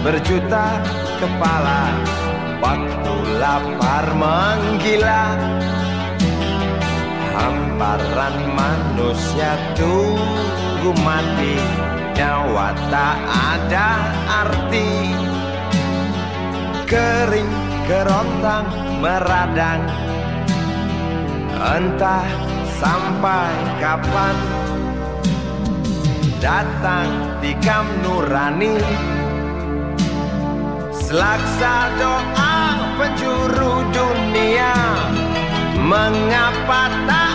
berjuta kepala. Waktu lapar menggila. Hamparan manusia tunggu mati. Nyawa tak ada arti. Kering kerontang meradang. Entah sampai kapan Datang tikam nurani. Selaksa doa penjuru dunia. Mengapa tak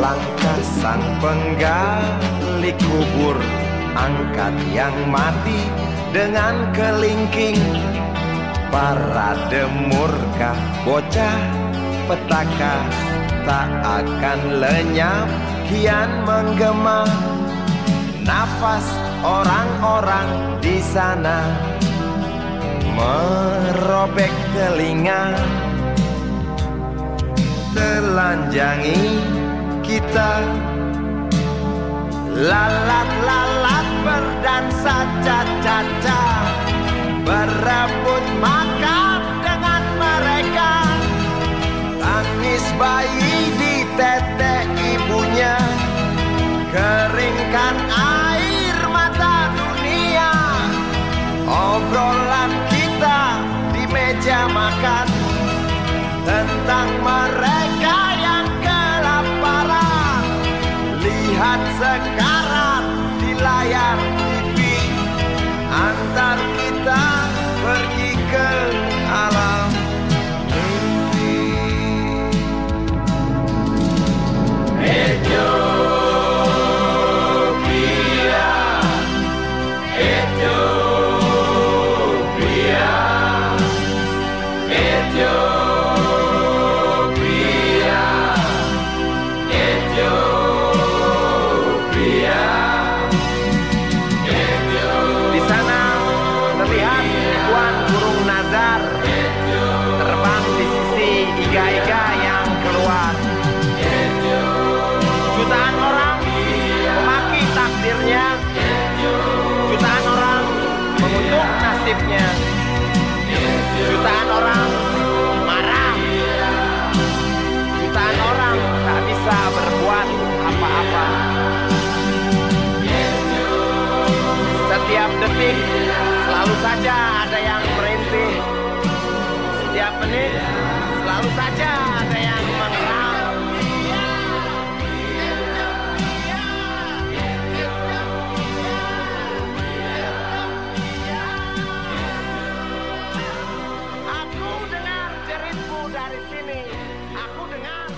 langkah sang penggali kubur Angkat yang mati dengan kelingking. Parade murka bocah petaka Tak akan lenyap kian menggema. Nafas orang-orang di sana Merobek telinga telanjangi kita. Lalat-lalat berdansa caca-caca Berebut makan dengan mereka. Tangis bayi di tete ibunya. Keringkan air mata dunia. Obrolan kita di meja makan. Tentang mereka Setiap detik selalu saja ada yang merintih. Setiap menit selalu saja ada yang mengerang. Aku dengar jeritmu dari sini. Aku dengar